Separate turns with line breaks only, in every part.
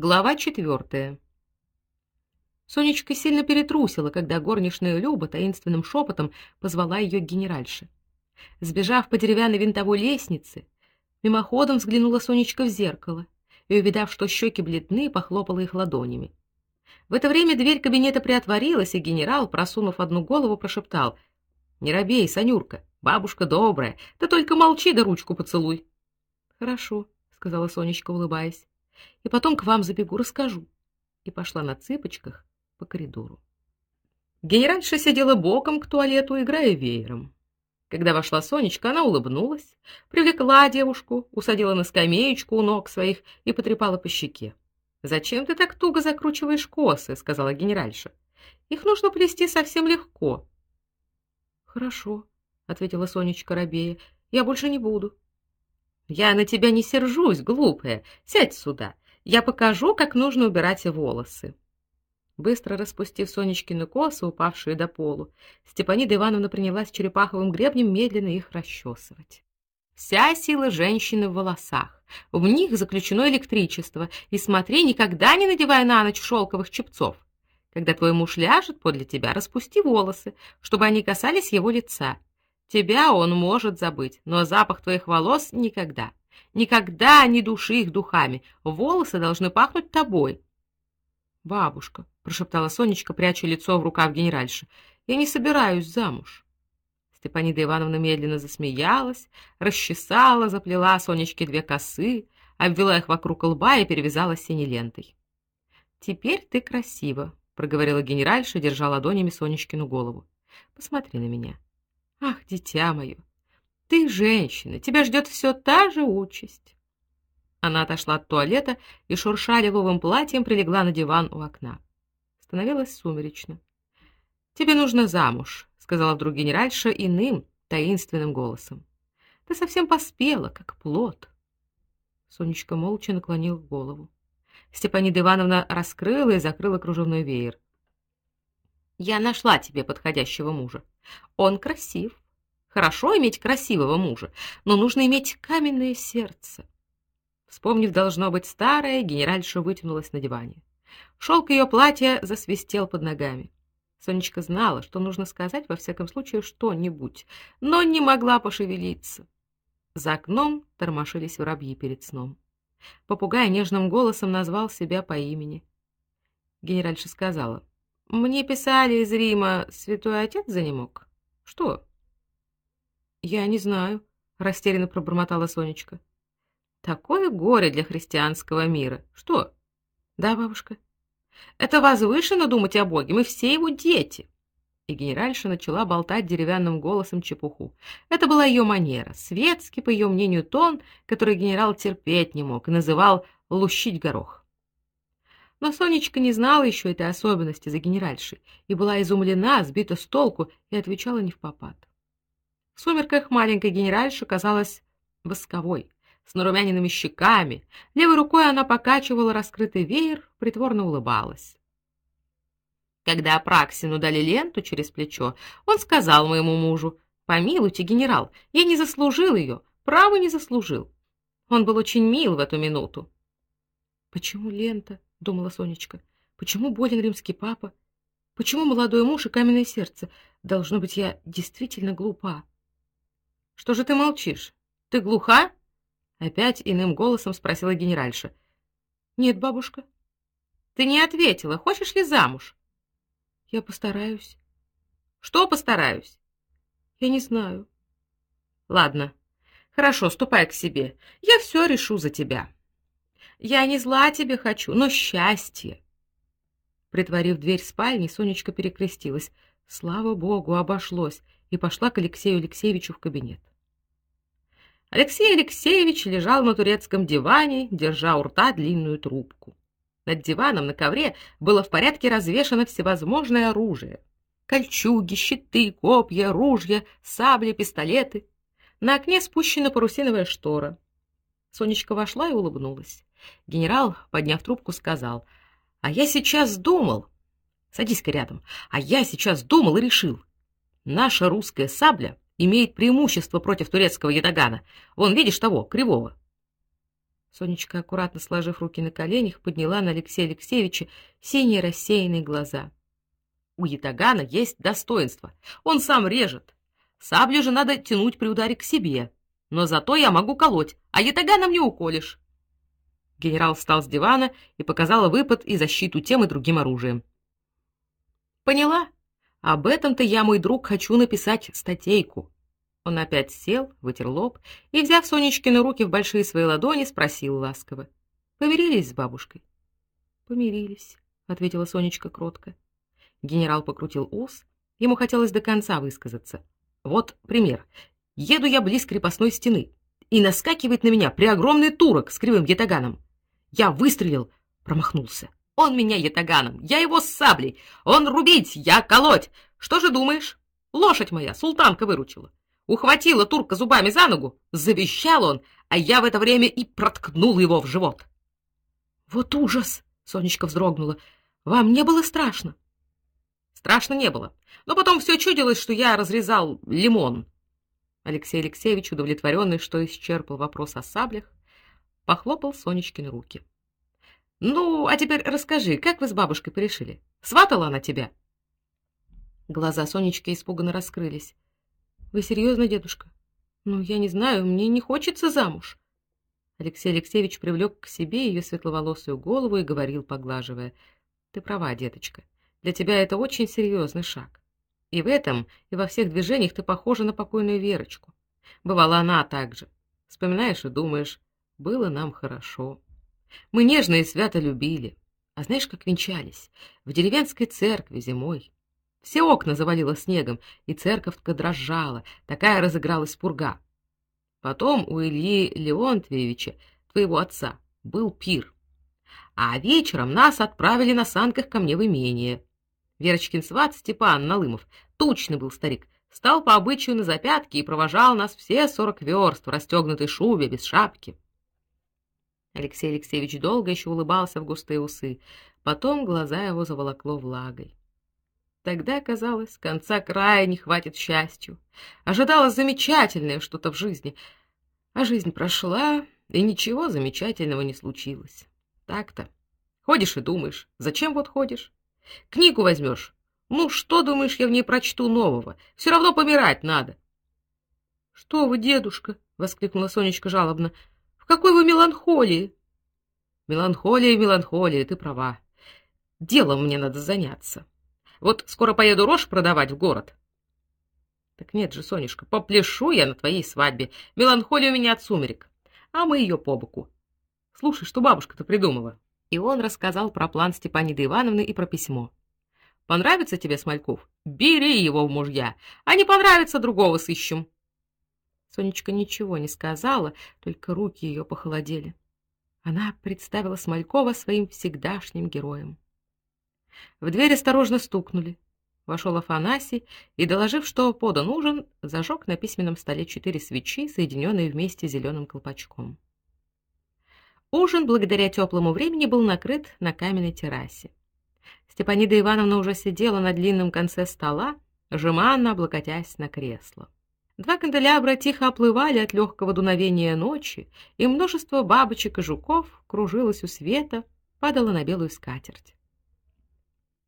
Глава четвертая. Сонечка сильно перетрусила, когда горничная Люба таинственным шепотом позвала ее к генеральше. Сбежав по деревянной винтовой лестнице, мимоходом взглянула Сонечка в зеркало и, увидав, что щеки бледны, похлопала их ладонями. В это время дверь кабинета приотворилась, и генерал, просунув одну голову, прошептал: "Не робей, Санюрка, бабушка добрая, да только молчи да ручку поцелуй". "Хорошо", сказала Сонечка, улыбаясь и потом к вам забегу, расскажу. И пошла на цыпочках по коридору. Генеральша сидела боком к туалету, играя веером. Когда вошла Сонечка, она улыбнулась, привлекла девушку, усадила на скамеечку у ног своих и потрепала по щеке. "Зачем ты так туго закручиваешь косы?" сказала генеральша. "Их нужно плести совсем легко". "Хорошо", ответила Сонечка робея. "Я больше не буду". Я на тебя не сержусь, глупая. Сядь сюда. Я покажу, как нужно убирать волосы. Быстро распустив Сонечкины косы, упавшие до полу, Степанида Ивановна принялась черепаховым гребнем медленно их расчесывать. Вся сила женщины в волосах. В них заключено электричество. И смотри, никогда не надевай на ночь шелковых чепцов. Когда твой муж ляжет подле тебя, распусти волосы, чтобы они касались его лица. Тебя он может забыть, но запах твоих волос никогда. Никогда не души их духами. Волосы должны пахнуть тобой. Бабушка, прошептала Сонечка, пряча лицо в рукав генеральши. Я не собираюсь замуж. Степанида Ивановна медленно засмеялась, расчесала, заплела Сонечке две косы, обвела их вокруг лба и перевязала синей лентой. Теперь ты красива, проговорила генеральша, держа ладонями Сонечкину голову. Посмотри на меня. Ах, дитя мое, ты женщина, тебя ждет все та же участь. Она отошла от туалета и шурша лиловым платьем прилегла на диван у окна. Становилось сумеречно. Тебе нужно замуж, сказала вдруг генеральша иным, таинственным голосом. Ты совсем поспела, как плод. Сонечка молча наклонила голову. Степанида Ивановна раскрыла и закрыла кружевной веер. Я нашла тебе подходящего мужа. Он красив. Хорошо иметь красивого мужа, но нужно иметь каменное сердце. Вспомнив, должно быть старое, генеральша вытянулась на диване. Шелк ее платья засвистел под ногами. Сонечка знала, что нужно сказать во всяком случае что-нибудь, но не могла пошевелиться. За окном тормошились воробьи перед сном. Попугай нежным голосом назвал себя по имени. Генеральша сказала: мне писали из Рима, святой отец занемог. Что? Я не знаю, растерянно пробормотала Сонечка. Такое горе для христианского мира. Что? Да, бабушка. Это возвышенно думать о Боге, мы все его дети. И генеральша начала болтать деревянным голосом чепуху. Это была ее манера, светский, по ее мнению, тон, который генерал терпеть не мог и называл лущить горох. Но Сонечка не знала еще этой особенности за генеральшей и была изумлена, сбита с толку и отвечала не в попад. В сумерках маленькая генеральша казалась восковой, с нарумяненными щеками. Левой рукой она покачивала раскрытый веер, притворно улыбалась. Когда Апраксину дали ленту через плечо, он сказал моему мужу: "Помилуйте, генерал, я не заслужил ее, право не заслужил". Он был очень мил в эту минуту. Почему лента? Думала Сонечка. Почему болен римский папа? Почему молодой муж и каменное сердце? Должно быть, я действительно глупа. Что же ты молчишь? Ты глуха? Опять иным голосом спросила генеральша. Нет, бабушка. Ты не ответила. Хочешь ли замуж? Я постараюсь. Что постараюсь? Я не знаю. Ладно. Хорошо, ступай к себе. Я все решу за тебя. Я не зла тебе хочу, но счастье. Притворив дверь спальни, Сонечка перекрестилась. Слава богу, обошлось, и пошла к Алексею Алексеевичу в кабинет. Алексей Алексеевич лежал на турецком диване, держа у рта длинную трубку. Над диваном на ковре было в порядке развешано всевозможное оружие: кольчуги, щиты, копья, ружья, сабли, пистолеты. На окне спущена парусиновая штора. Сонечка вошла и улыбнулась. Генерал, подняв трубку, сказал: "А я сейчас думал. Садись-ка рядом. А я сейчас думал и решил. Наша русская сабля имеет преимущество против турецкого ятагана. Вон, видишь того, кривого. Сонечка, аккуратно сложив руки на коленях, подняла на Алексея Алексеевича синие рассеянные глаза.
У ятагана есть достоинство. Он сам режет. Саблю же надо тянуть при ударе к себе. Но зато я могу колоть, а ятаганом не уколешь. Генерал встал с дивана и показал выпад и защиту тем и другим оружием. Поняла? Об этом-то я, мой друг, хочу написать статейку. Он опять сел, вытер лоб и, взяв Сонечкины руки в большие свои ладони, спросил ласково: "Помирились с бабушкой?" "Помирились", ответила Сонечка кротко. Генерал покрутил ус, ему хотелось до конца высказаться. Вот пример. Еду я близ крепостной стены, и наскакивает на меня преогромный турок с кривым ятаганом. Я выстрелил, промахнулся. Он меня ятаганом, я его с саблей. Он рубить, я колоть. Что же думаешь? Лошадь моя, султанка выручила. Ухватила турка зубами за ногу, завещал он, а я в это время и проткнул его в живот. Вот ужас, Сонечка вздрогнула. Вам не было страшно? Страшно не было. Но потом все чудилось, что я разрезал лимон. Алексей Алексеевич, удовлетворенный, что исчерпал вопрос о саблях, похлопал Сонечкины руки. Ну, а теперь расскажи, как вы с бабушкой порешили? Сватала она тебя? Глаза Сонечки испуганно раскрылись. Вы серьезно, дедушка? Ну, я не знаю, мне не хочется замуж. Алексей Алексеевич привлек к себе ее светловолосую голову и говорил, поглаживая: "Ты права, деточка. Для тебя это очень серьезный шаг. И в этом, и во всех движениях ты похожа на покойную Верочку. Бывала она так же. Вспоминаешь и думаешь: было нам хорошо. Мы нежно и свято любили. А знаешь, как венчались? В деревенской церкви зимой. Все окна завалило снегом, и церковка дрожала, такая разыгралась пурга. Потом у Ильи Леонтьевича, твоего отца, был пир. А вечером нас отправили на санках ко мне в имение. Верочкин сват Степан Налымов, тучный был старик, стал по обычаю на запятки и провожал нас все сорок верст в расстегнутой шубе, без шапки. Алексей Алексеевич долго еще улыбался в густые усы, потом глаза его заволокло влагой. Тогда казалось, конца края не хватит счастью. Ожидалось замечательное что-то в жизни, а жизнь прошла, и ничего замечательного не случилось. Так-то. Ходишь и думаешь, зачем вот ходишь? Книгу возьмешь. Ну, что думаешь, я в ней прочту нового? Все равно помирать надо. Что вы, дедушка, воскликнула Сонечка жалобно какой вы меланхолии. Меланхолия, меланхолия, ты права. Делом мне надо заняться. Вот скоро поеду рожь продавать в город. Так нет же, Сонюшка, попляшу я на твоей свадьбе. Меланхолия у меня от сумерек, а мы ее по боку. Слушай, что бабушка-то придумала. И он рассказал про план Степаниды Ивановны и про письмо. Понравится тебе Смольков? Бери его в мужья, а не понравится другого сыщем. Сонечка ничего не сказала, только руки ее похолодели. Она представила Смолькова своим всегдашним героем. В дверь осторожно стукнули. Вошел Афанасий и, доложив, что подан ужин, зажег на письменном столе четыре свечи, соединенные вместе зеленым колпачком. Ужин, благодаря теплому времени, был накрыт на каменной террасе. Степанида Ивановна уже сидела на длинном конце стола, жеманно облокотясь на кресло. Два канделябра тихо оплывали от легкого дуновения ночи, и множество бабочек и жуков кружилось у света, падало на белую скатерть.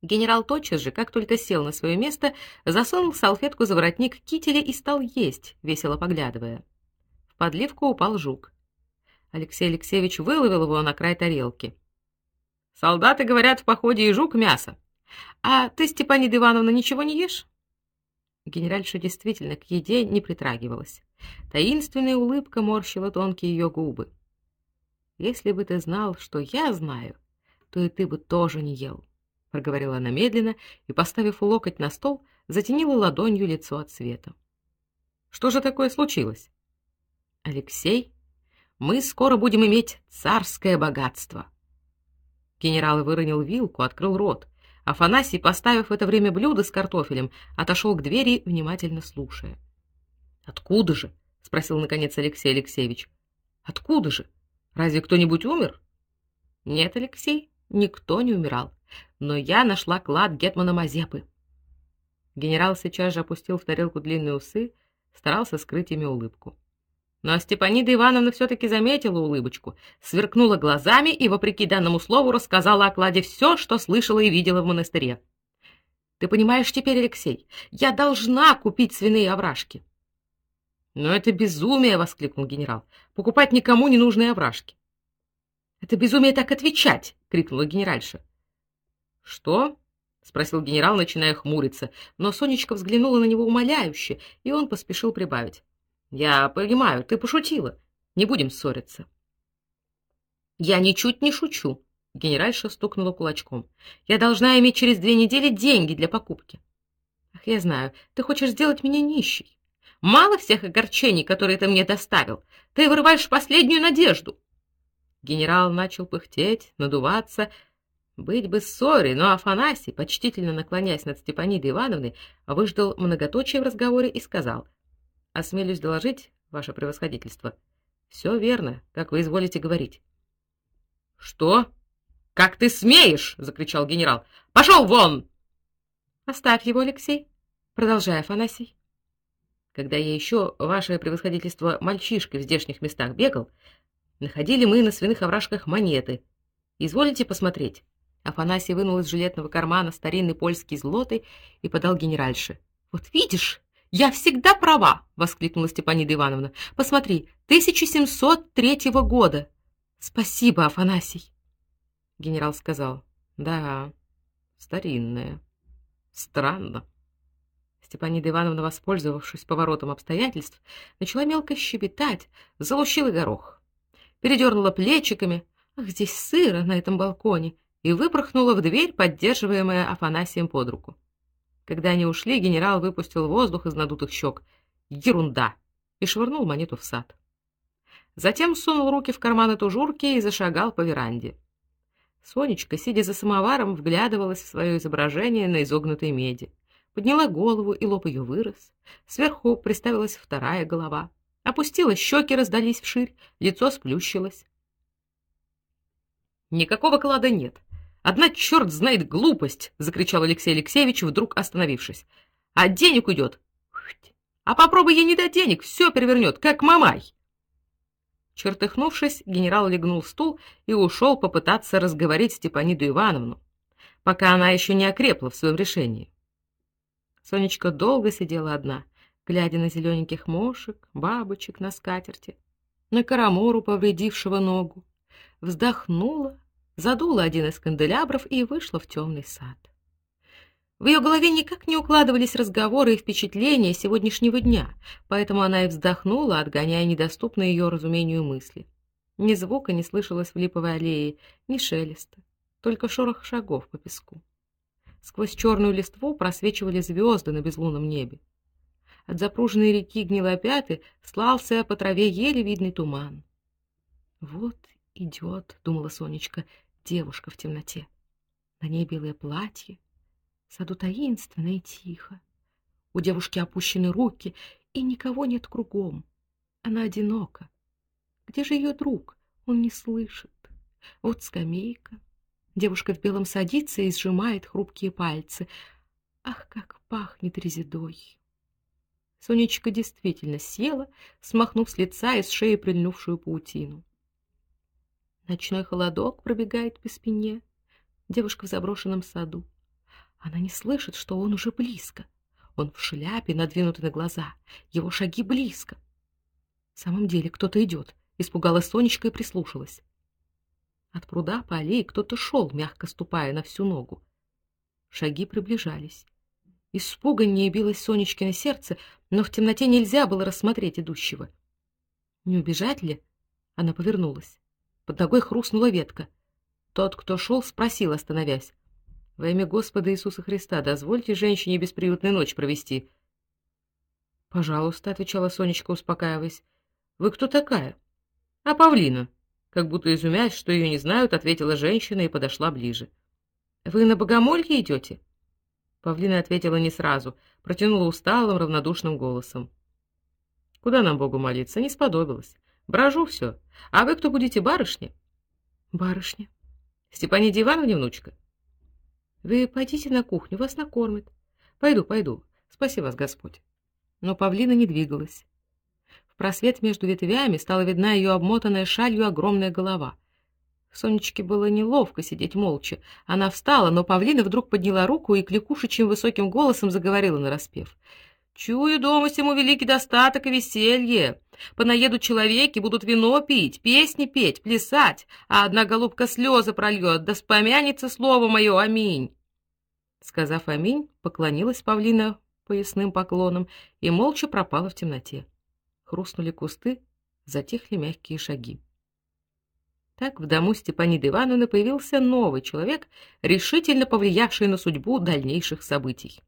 Генерал тотчас же, как только сел на свое место, засунул салфетку за воротник кителя и стал есть, весело поглядывая. В подливку упал жук. Алексей Алексеевич выловил его на край тарелки. Солдаты говорят в походе и жук мясо. А ты, Степанида Ивановна, ничего не ешь? Генеральша действительно к еде не притрагивалась. Таинственная улыбка морщила тонкие ее губы. Если бы ты знал, что я знаю, то и ты бы тоже не ел, проговорила она медленно и, поставив локоть на стол, затенила ладонью лицо от света. Что же такое случилось? Алексей, мы скоро будем иметь царское богатство. Генерал выронил вилку, открыл рот. Афанасий, поставив в это время блюдо с картофелем, отошел к двери, внимательно слушая. Откуда же? спросил наконец Алексей Алексеевич. Откуда же? Разве кто-нибудь умер? Нет, Алексей, никто не умирал. Но я нашла клад гетмана Мазепы. Генерал сейчас же опустил в тарелку длинные усы, старался скрыть ими улыбку. Но Степанида Ивановна все таки заметила улыбочку, сверкнула глазами и вопреки данному слову рассказала о кладе все, что слышала и видела в монастыре. Ты понимаешь теперь, Алексей, я должна купить свиные овражки. Но это безумие, воскликнул генерал. Покупать никому не нужные овражки. Это безумие так отвечать, крикнула генеральша. Что? спросил генерал, начиная хмуриться, но Сонечка взглянула на него умоляюще, и он поспешил прибавить: я понимаю, ты пошутила. Не будем ссориться. Я ничуть не шучу, генеральша стукнула кулачком. Я должна иметь через две недели деньги для покупки. Ах, я знаю, ты хочешь сделать меня нищей. Мало всех огорчений, которые ты мне доставил. Ты вырываешь последнюю надежду. Генерал начал пыхтеть, надуваться, быть бы ссоре, но Афанасий, почтительно наклоняясь над Степанидой Ивановной, выждал многоточие в разговоре и сказал: Осмелюсь доложить, ваше превосходительство. Все верно, как вы изволите говорить. Что? Как ты смеешь, закричал генерал. Пошел вон! Оставь его, Алексей, продолжай Афанасий. Когда я еще, ваше превосходительство, мальчишкой в здешних местах бегал, находили мы на свиных овражках монеты. Изволите посмотреть. Афанасий вынул из жилетного кармана старинный польский злотый и подал генеральше. Вот видишь, я всегда права, воскликнула Степанида Ивановна. Посмотри, 1703 года. Спасибо, Афанасий. Генерал сказал: "Да, старинная. Странно". Степанида Ивановна, воспользовавшись поворотом обстоятельств, начала мелко щебетать, залущила горох. Передернула плечиками: "Ах, здесь сыро на этом балконе", и выпорхнула в дверь, поддерживаемая Афанасием под руку. Когда они ушли, генерал выпустил воздух из надутых щек. Ерунда! И швырнул монету в сад. Затем сунул руки в карманы тужурки и зашагал по веранде. Сонечка, сидя за самоваром, вглядывалась в свое изображение на изогнутой меди. Подняла голову, и лоб ее вырос. Сверху приставилась вторая голова. Опустила щеки, раздались вширь, лицо сплющилось. Никакого клада нет. Одна черт знает глупость, закричал Алексей Алексеевич, вдруг остановившись. А денег уйдет. А попробуй ей не дать денег, все перевернет, как мамай. Чертыхнувшись, генерал легнул стул и ушел попытаться разговорить Степаниду Ивановну, пока она еще не окрепла в своем решении. Сонечка долго сидела одна, глядя на зелененьких мошек, бабочек на скатерти, на карамору, повредившего ногу, вздохнула задула один из канделябров и вышла в темный сад. В ее голове никак не укладывались разговоры и впечатления сегодняшнего дня, поэтому она и вздохнула, отгоняя недоступные ее разумению мысли. Ни звука не слышалось в липовой аллее, ни шелеста, только шорох шагов по песку. Сквозь черную листву просвечивали звезды на безлунном небе. От запруженной реки Гнилопяты слался по траве еле видный туман. Вот идет, думала Сонечка, девушка в темноте. На ней белое платье, в саду таинственно и тихо. У девушки опущены руки, и никого нет кругом. Она одинока. Где же ее друг? Он не слышит. Вот скамейка. Девушка в белом садится и сжимает хрупкие пальцы. Ах, как пахнет резедой. Сонечка действительно села, смахнув с лица и с шеи прильнувшую паутину. Ночной холодок пробегает по спине. Девушка в заброшенном саду. Она не слышит, что он уже близко. Он в шляпе, надвинутый на глаза. Его шаги близко. В самом деле кто-то идет. Испугалась Сонечка и прислушалась. От пруда по аллее кто-то шел, мягко ступая на всю ногу. Шаги приближались. Испуганнее билось Сонечкино сердце, но в темноте нельзя было рассмотреть идущего. Не убежать ли? Она повернулась. Под ногой хрустнула ветка. Тот, кто шел, спросил, остановясь: "Во имя Господа Иисуса Христа, дозвольте женщине бесприютную ночь провести?" "Пожалуйста", отвечала Сонечка, успокаиваясь. "Вы кто такая?" "А Павлина", как будто изумяясь, что ее не знают, ответила женщина и подошла ближе. "Вы на богомолье идете?» Павлина ответила не сразу, протянула усталым, равнодушным голосом. Куда нам Богу молиться? Не сподобилось. Брожу все. А вы кто будете, барышня? Барышня. Степаниде Ивановне внучка? Вы пойдите на кухню, вас накормят. Пойду, пойду. Спаси вас Господь. Но Павлина не двигалась.
В просвет между ветвями стала видна ее обмотанная шалью огромная голова. Сонечке было неловко сидеть молча. Она встала, но павлина вдруг подняла руку и кликушечим высоким голосом заговорила нараспев. Чую дома всему великий достаток и веселье. Понаедут человеки, будут вино пить, песни петь, плясать, а одна голубка слезы прольет, да вспомянется слово мое аминь. Сказав аминь, поклонилась павлина поясным поклоном и молча пропала в темноте. Хрустнули кусты, затихли мягкие шаги. Так в дому Степаниды Ивановны появился новый человек, решительно повлиявший на судьбу дальнейших событий.